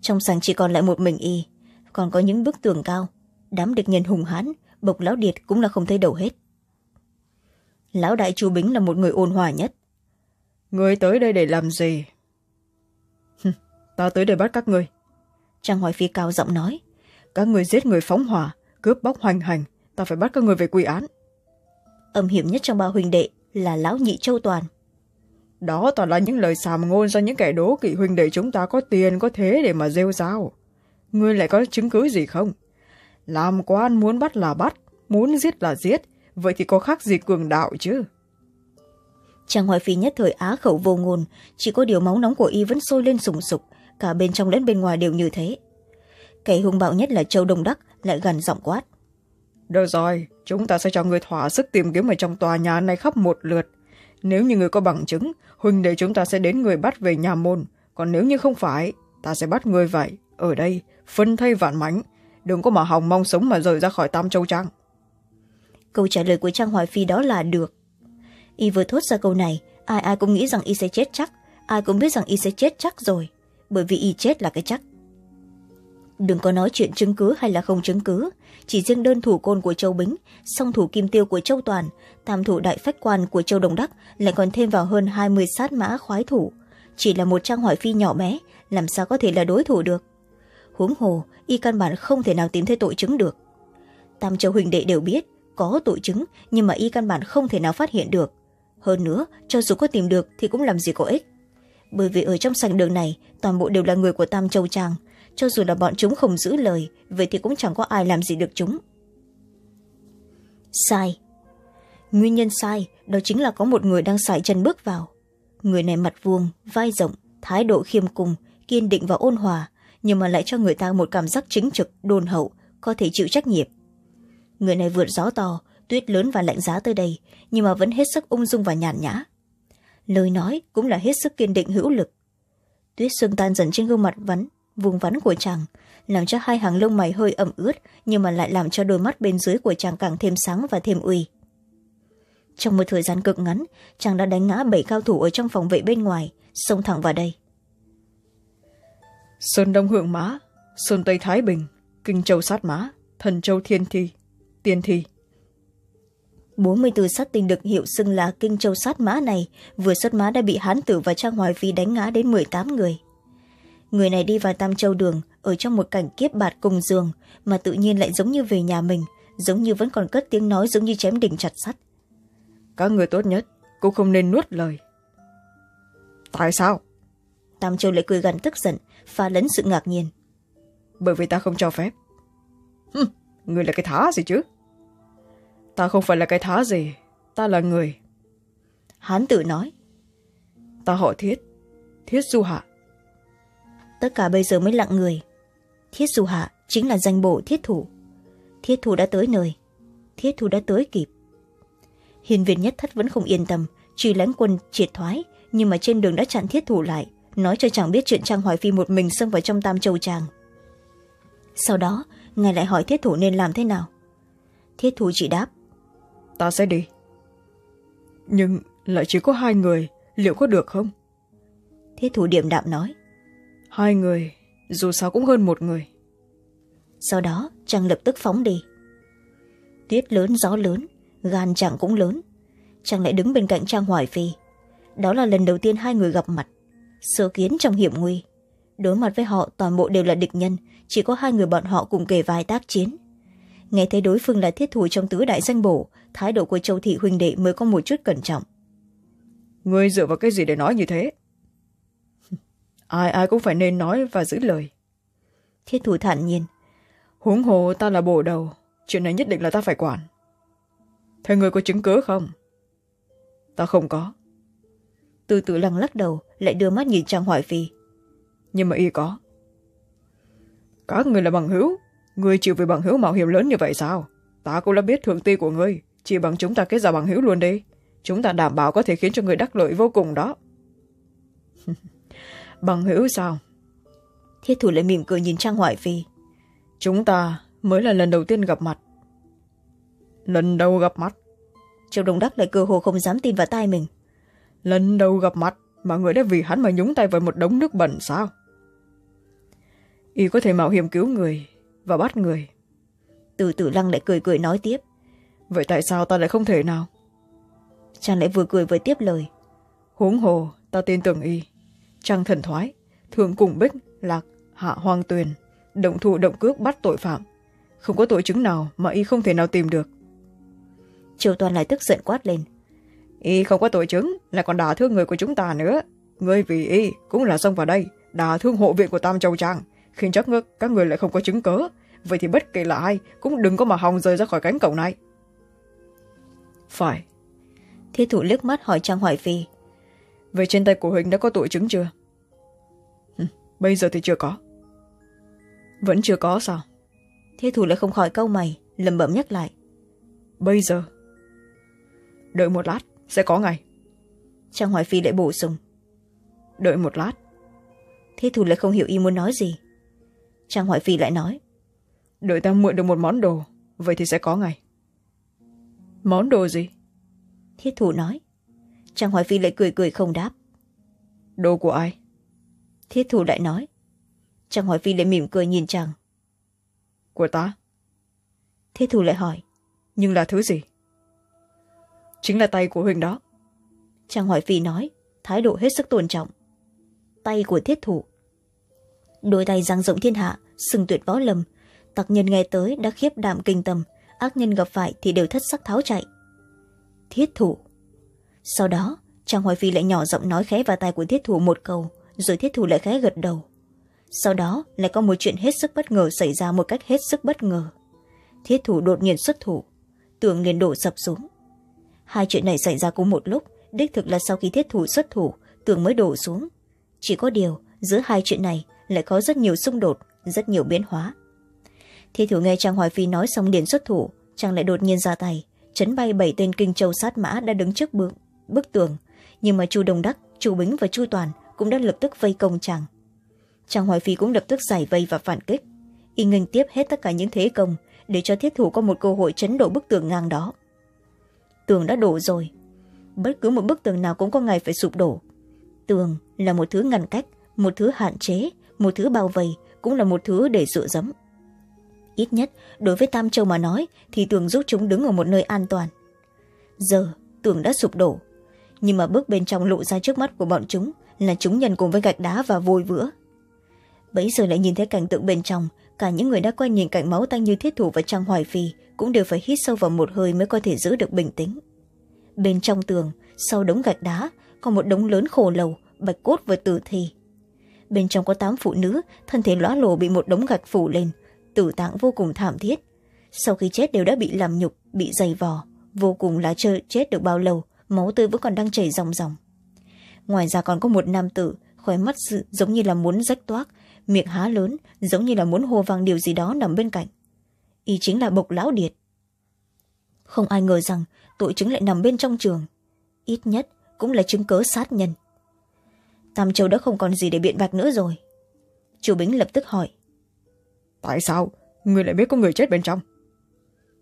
Trong sàng chỉ còn lại một mình y còn có những bức tường cao. Đám địch nhân hùng hãn bộc lão điệt cũng là không thấy đầu hết. Lão đại chu bính là một người ôn hòa nhất. Người tới đây để làm gì? Ta tới đây bắt các người. Trang hoài phi cao giọng nói. Các người giết người phóng hỏa cướp bóc hoành hành. Ta phải bắt các người về quy án. Âm hiểm nhất trong ba huynh đệ là lão nhị châu toàn. Đó toàn là những lời xàm ngôn do những kẻ đố kỵ huynh đệ chúng ta có tiền có thế để mà rêu rao ngươi lại có chứng cứ gì không? Làm quan muốn bắt là bắt muốn giết là giết. Vậy thì có khác gì cường đạo chứ? Trang hoài phi nhất thời á khẩu vô ngôn. Chỉ có điều máu nóng của y vẫn sôi lên sùng sục. Cả bên trong lẫn bên ngoài đều như thế. Kẻ hung bạo nhất là châu đông đắc lại gần giọng quát. Được rồi chúng ta sẽ cho người thỏa sức tìm kiếm ở trong tòa nhà này khắp một lượt. Nếu như người có bằng chứng huynh đệ chúng ta sẽ đến người bắt về nhà môn. Còn nếu như không phải ta sẽ bắt người vậy. Ở đây phân thay vạn mảnh. Đừng có mà hòng mong sống mà rời ra khỏi tam châu trang. Câu trả lời của trang hoài phi đó là được. Y vừa thốt ra câu này, ai ai cũng nghĩ rằng y sẽ chết chắc. Ai cũng biết rằng y sẽ chết chắc rồi, bởi vì y chết là cái chắc. Đừng có nói chuyện chứng cứ hay là không chứng cứ, chỉ riêng đơn thủ côn của châu bính, song thủ kim tiêu của châu toàn, tam thủ đại phách quan của châu đồng đắc lại còn thêm vào hơn hai mươi sát mã khoái thủ. Chỉ là một trang hoài phi nhỏ bé, làm sao có thể là đối thủ được? Huống hồ, y căn bản không thể nào tìm thấy tội chứng được. Tam châu huỳnh đệ đều biết có tội chứng, nhưng mà y căn bản không thể nào phát hiện được. Hơn nữa, cho dù có tìm được thì cũng làm gì có ích. Bởi vì ở trong sảnh đường này, toàn bộ đều là người của tam châu trang. Cho dù là bọn chúng không giữ lời, vậy thì cũng chẳng có ai làm gì được chúng. Sai. Nguyên nhân sai, đó chính là có một người đang sải chân bước vào. Người này mặt vuông, vai rộng, thái độ khiêm cung, kiên định và ôn hòa nhưng mà lại cho người ta một cảm giác chính trực đôn hậu, có thể chịu trách nhiệm. Người này vượt gió to, tuyết lớn và lạnh giá tới đây, nhưng mà vẫn hết sức ung dung và nhàn nhã. Lời nói cũng là hết sức kiên định hữu lực. Tuyết sương tan dần trên gương mặt vắn, vùng vắn của chàng, làm cho hai hàng lông mày hơi ẩm ướt, nhưng mà lại làm cho đôi mắt bên dưới của chàng càng thêm sáng và thêm uy. Trong một thời gian cực ngắn, chàng đã đánh ngã bảy cao thủ ở trong phòng vệ bên ngoài, xông thẳng vào đây sơn đông hượng mã sơn tây thái bình kinh châu sát mã thần châu thiên thi tiên thi. Bốn mươi bốn sát tinh được hiệu xưng là kinh châu sát mã này vừa xuất mã đã bị hán tử và trang hoài phi đánh ngã đến m tám người. Người này đi vào tam châu đường ở trong một cảnh kiếp bạt cùng giường mà tự nhiên lại giống như về nhà mình giống như vẫn còn cất tiếng nói giống như chém đỉnh chặt sắt. Các người tốt nhất cũng không nên nuốt lời. Tại sao? Tam châu lại cười gần tức giận pha lẫn sự ngạc nhiên. Bởi vì ta không cho phép. Hừm, người là cái thá gì chứ? Ta không phải là cái thá gì ta là người. Hán tử nói. Ta họ thiết thiết du hạ. Tất cả bây giờ mới lặng người. Thiết du hạ chính là danh bộ thiết thủ. Thiết thủ đã tới nơi. Thiết thủ đã tới kịp. Hiền viên nhất thất vẫn không yên tâm truy lãnh quân triệt thoái nhưng mà trên đường đã chặn thiết thủ lại nói cho chàng biết chuyện trang hoài phi một mình xông vào trong tam châu tràng sau đó ngài lại hỏi thiết thủ nên làm thế nào? Thiết thủ chỉ đáp ta sẽ đi. Nhưng lại chỉ có hai người liệu có được không? Thiết thủ điểm đạm nói hai người dù sao cũng hơn một người. Sau đó chàng lập tức phóng đi. Tuyết lớn gió lớn gan chàng cũng lớn. Chàng lại đứng bên cạnh trang hoài phi. Đó là lần đầu tiên hai người gặp mặt sơ kiến trong hiểm nguy. Đối mặt với họ toàn bộ đều là địch nhân chỉ có hai người bọn họ cùng kề vai tác chiến. Nghe thấy đối phương là thiết thủ trong tứ đại danh bổ thái độ của châu thị huynh đệ mới có một chút cẩn trọng. Ngươi dựa vào cái gì để nói như thế? Ai ai cũng phải nên nói và giữ lời. Thiết thủ thản nhiên. Huống hồ ta là bổ đầu chuyện này nhất định là ta phải quản. Thế người có chứng cứ không? Ta không có từ từ lăng lắc đầu lại đưa mắt nhìn trang hoài phi. Nhưng mà y có. Các người là bằng hữu. Người chịu vì bằng hữu mạo hiểm lớn như vậy sao? Ta cũng đã biết thường ti của ngươi. Chỉ bằng chúng ta kết giao bằng hữu luôn đi. Chúng ta đảm bảo có thể khiến cho người đắc lợi vô cùng đó. Bằng hữu sao? Thiết thủ lại mỉm cười nhìn trang hoài phi. Chúng ta mới là lần đầu tiên gặp mặt. Lần đầu gặp mặt. Châu đồng đắc lại cơ hồ không dám tin vào tai mình lần đầu gặp mặt mà người đã vì hắn mà nhúng tay vào một đống nước bẩn sao? Y có thể mạo hiểm cứu người và bắt người. Từ từ lăng lại cười cười nói tiếp. Vậy tại sao ta lại không thể nào? Chàng lại vừa cười vừa tiếp lời. Huống hồ ta tin tưởng y. Trang thần thoái thường cùng bích lạc hạ hoang tuyền động thủ động cước bắt tội phạm. Không có tội chứng nào mà y không thể nào tìm được. Triều toàn lại tức giận quát lên y không có tội chứng lại còn đả thương người của chúng ta nữa. Ngươi vì y cũng là xông vào đây đả thương hộ viện của tam châu trang. Khiến chắc các người lại không có chứng cớ. Vậy thì bất kể là ai cũng đừng có mà hòng rời ra khỏi cánh cổng này. Phải. Thiết thủ liếc mắt hỏi trang hoài phi. Vậy trên tay của huỳnh đã có tội chứng chưa? Bây giờ thì chưa có. Vẫn chưa có sao? Thiết thủ lại không khỏi câu mày lầm bẩm nhắc lại. Bây giờ. Đợi một lát sẽ có ngày. Trang hoài phi lại bổ sung. Đợi một lát. Thiết thủ lại không hiểu y muốn nói gì. Trang hoài phi lại nói. Đợi ta mượn được một món đồ vậy thì sẽ có ngày. Món đồ gì? Thiết thủ nói. Trang hoài phi lại cười cười không đáp. Đồ của ai? Thiết thủ lại nói. Trang hoài phi lại mỉm cười nhìn chàng của ta. Thiết thủ lại hỏi. Nhưng là thứ gì chính là tay của huỳnh đó. Trang hoài phi nói, thái độ hết sức tôn trọng. Tay của thiết thủ. Đôi tay giang rộng thiên hạ, sừng tuyệt võ lầm. tặc nhân nghe tới đã khiếp đảm kinh tâm, ác nhân gặp phải thì đều thất sắc tháo chạy. Thiết thủ. Sau đó, trang hoài phi lại nhỏ giọng nói khẽ vào tay của thiết thủ một câu, rồi thiết thủ lại khẽ gật đầu. Sau đó lại có một chuyện hết sức bất ngờ xảy ra một cách hết sức bất ngờ. Thiết thủ đột nhiên xuất thủ, tường liền đổ sập xuống hai chuyện này xảy ra cùng một lúc đích thực là sau khi thiết thủ xuất thủ tường mới đổ xuống. Chỉ có điều giữa hai chuyện này lại có rất nhiều xung đột rất nhiều biến hóa. Thi thủ nghe trang hoài phi nói xong liền xuất thủ chàng lại đột nhiên ra tay chấn bay bảy tên kinh châu sát mã đã đứng trước bức, bức tường. Nhưng mà chu đồng đắc chu bính và chu toàn cũng đã lập tức vây công chàng. Trang hoài phi cũng lập tức giải vây và phản kích y nghênh tiếp hết tất cả những thế công để cho thiết thủ có một cơ hội chấn đổ bức tường ngang đó tường đã đổ rồi. Bất cứ một bức tường nào cũng có ngày phải sụp đổ. Tường là một thứ ngăn cách, một thứ hạn chế, một thứ bao vây, cũng là một thứ để dựa dẫm. Ít nhất, đối với tam châu mà nói, thì tường giúp chúng đứng ở một nơi an toàn. Giờ, tường đã sụp đổ. Nhưng mà bước bên trong lộ ra trước mắt của bọn chúng là chúng nhân cùng với gạch đá và vôi vữa. Bấy giờ lại nhìn thấy cảnh tượng bên trong cả những người đã quen nhìn cảnh máu tanh như thiết thủ và trang hoài phi cũng đều phải hít sâu vào một hơi mới có thể giữ được bình tĩnh. Bên trong tường, sau đống gạch đá, có một đống lớn khổ lầu, bạch cốt và tử thi. Bên trong có tám phụ nữ, thân thể lõa lồ bị một đống gạch phủ lên, tử tạng vô cùng thảm thiết. Sau khi chết đều đã bị làm nhục, bị dày vò, vô cùng là chơi chết được bao lâu, máu tươi vẫn còn đang chảy ròng ròng. Ngoài ra còn có một nam tử, khóe mắt giống như là muốn rách toác miệng há lớn giống như là muốn hô vang điều gì đó nằm bên cạnh. Y chính là bộc lão điệt. Không ai ngờ rằng tội chứng lại nằm bên trong trường. Ít nhất cũng là chứng cớ sát nhân. Tam châu đã không còn gì để biện bạch nữa rồi. Chủ bính lập tức hỏi. Tại sao? Người lại biết có người chết bên trong.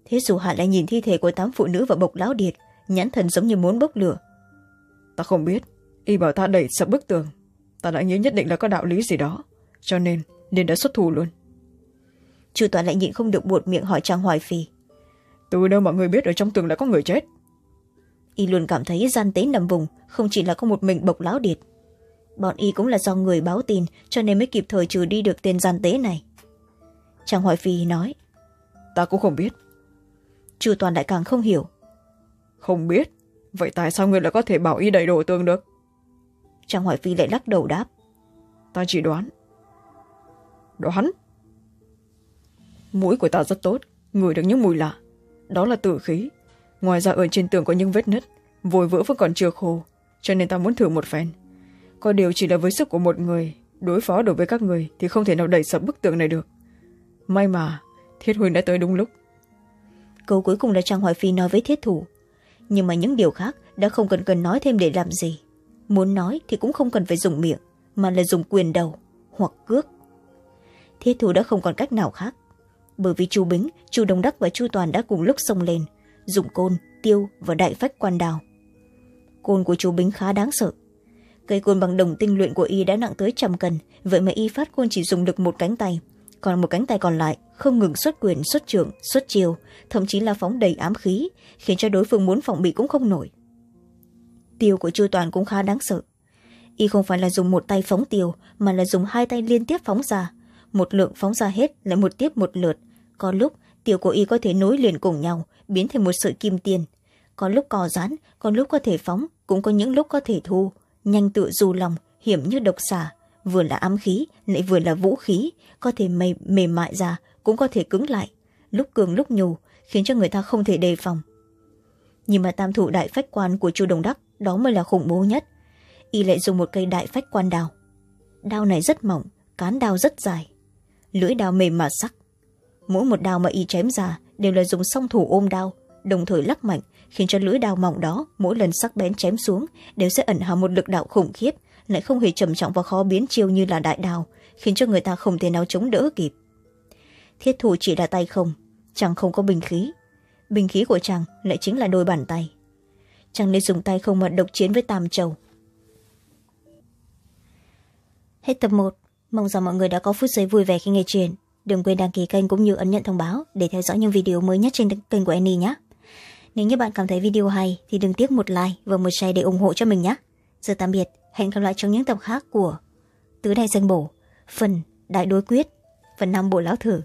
Thế dù hạ lại nhìn thi thể của tám phụ nữ và bộc lão điệt nhãn thần giống như muốn bốc lửa. Ta không biết. Y bảo ta đẩy sập bức tường. Ta đã nghĩ nhất định là có đạo lý gì đó cho nên nên đã xuất thủ luôn. Chu toàn lại nhịn không được buột miệng hỏi trang hoài phi. Từ đâu mọi người biết ở trong tường đã có người chết? Y luôn cảm thấy gian tế nằm vùng không chỉ là có một mình bộc lão điệt. Bọn y cũng là do người báo tin cho nên mới kịp thời trừ đi được tên gian tế này. Trang hoài phi nói ta cũng không biết. Chu toàn lại càng không hiểu. Không biết? Vậy tại sao người lại có thể bảo y đầy đổ tường được? Trang hoài phi lại lắc đầu đáp ta chỉ đoán đó hắn. Mũi của ta rất tốt, ngửi được những mùi lạ. Đó là tử khí. Ngoài ra ở trên tường có những vết nứt, vôi vỡ vẫn còn chưa khô, cho nên ta muốn thử một phen. Có điều chỉ là với sức của một người, đối phó đối với các người thì không thể nào đẩy sập bức tường này được. May mà, thiết huynh đã tới đúng lúc. Câu cuối cùng là trang hoài phi nói với thiết thủ. Nhưng mà những điều khác đã không cần cần nói thêm để làm gì. Muốn nói thì cũng không cần phải dùng miệng, mà là dùng quyền đầu hoặc cước thiết thủ đã không còn cách nào khác. Bởi vì chu bính, chu đông đắc và chu toàn đã cùng lúc xông lên dùng côn, tiêu và đại phách quan đào. Côn của chu bính khá đáng sợ. Cây côn bằng đồng tinh luyện của y đã nặng tới trăm cân, vậy mà y phát côn chỉ dùng được một cánh tay. Còn một cánh tay còn lại không ngừng xuất quyền, xuất trưởng, xuất chiều thậm chí là phóng đầy ám khí, khiến cho đối phương muốn phòng bị cũng không nổi. Tiêu của chu toàn cũng khá đáng sợ. Y không phải là dùng một tay phóng tiêu, mà là dùng hai tay liên tiếp phóng ra một lượng phóng ra hết lại một tiếp một lượt. Có lúc tiểu của y có thể nối liền cùng nhau biến thành một sợi kim tiền. Có lúc cò rán có lúc có thể phóng cũng có những lúc có thể thu. Nhanh tự du lòng hiểm như độc xà. Vừa là ám khí lại vừa là vũ khí có thể mềm, mềm mại ra cũng có thể cứng lại. Lúc cường lúc nhù khiến cho người ta không thể đề phòng. Nhưng mà tam thủ đại phách quan của chu đồng đắc đó mới là khủng bố nhất. Y lại dùng một cây đại phách quan đào. Đao này rất mỏng cán đao rất dài lưỡi đao mềm mà sắc. Mỗi một đao mà y chém ra đều là dùng song thủ ôm đao, đồng thời lắc mạnh, khiến cho lưỡi đao mỏng đó mỗi lần sắc bén chém xuống đều sẽ ẩn hàm một lực đạo khủng khiếp, lại không hề trầm trọng và khó biến chiêu như là đại đao, khiến cho người ta không thể nào chống đỡ kịp. Thiết thủ chỉ là tay không, chàng không có bình khí. Bình khí của chàng lại chính là đôi bàn tay. Chàng nên dùng tay không mà độc chiến với tam châu. Hết tập một mong rằng mọi người đã có phút giây vui vẻ khi nghe chuyện. Đừng quên đăng ký kênh cũng như ấn nhận thông báo để theo dõi những video mới nhất trên kênh của Annie nhé. Nếu như bạn cảm thấy video hay thì đừng tiếc một like và một share để ủng hộ cho mình nhé. Giờ tạm biệt, hẹn gặp lại trong những tập khác của tứ đại danh bổ, phần đại đối quyết, phần năm bộ lão thử.